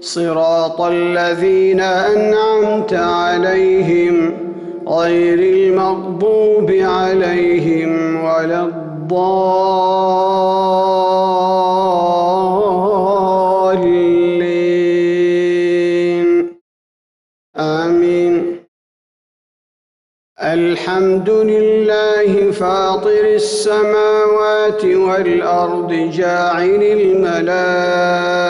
صراط الذين أنعمت عليهم غير المغضوب عليهم ولا الضالين. آمين. الحمد لله فاطر السماوات والأرض جاعل الملائكة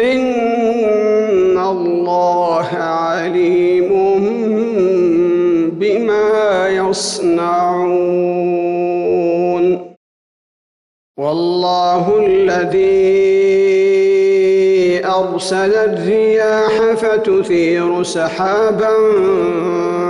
إن الله عليم بما يصنعون. والله الذي أرسل الرياح فتثير سحابا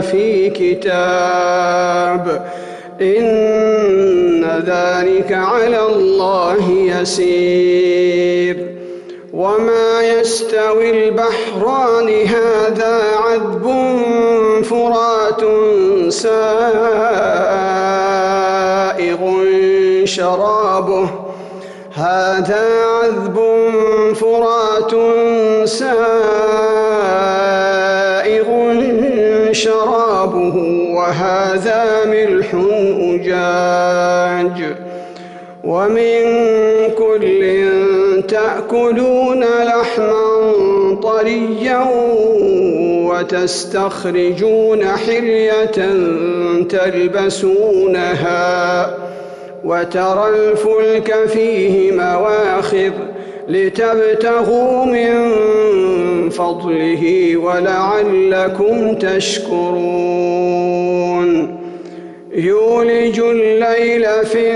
في كتاب. إن ذلك على الله يسير. وما يستوي البحران هذا عذب فرات سائغ شرابه. هذا عذب فرات سائغ شرابه وهذا ملح أجاج ومن كل تأكلون لحما طريا وتستخرجون حلية تلبسونها وترى الفلك فيه مواخر لتبتغوا من فضله ولعلكم تشكرون. يولج الليل في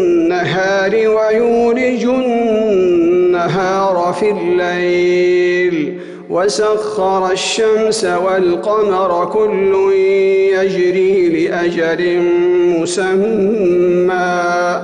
النهار ويولج النهار في الليل. وسخر الشمس والقمر كل يجري لأجل مسمى.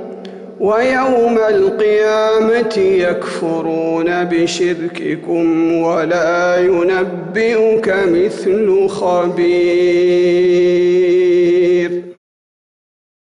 ويوم القيامة يكفرون بشرككم ولا ينبئك مثل خبير.